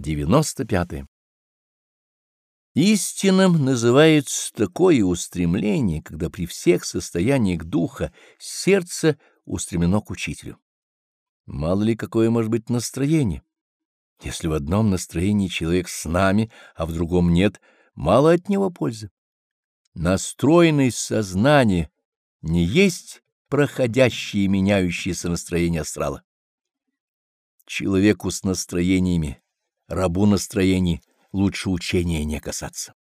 95. -е. Истинным называется такое устремление, когда при всех состояниях духа сердце устремлено к учителю. Мало ли какое может быть настроение. Если в одном настроении человек с нами, а в другом нет, мало от него пользы. Настроенность сознания не есть проходящее и меняющееся настроение астрала. Человеку с настроениями, рабу настроений, лучше учения не касаться.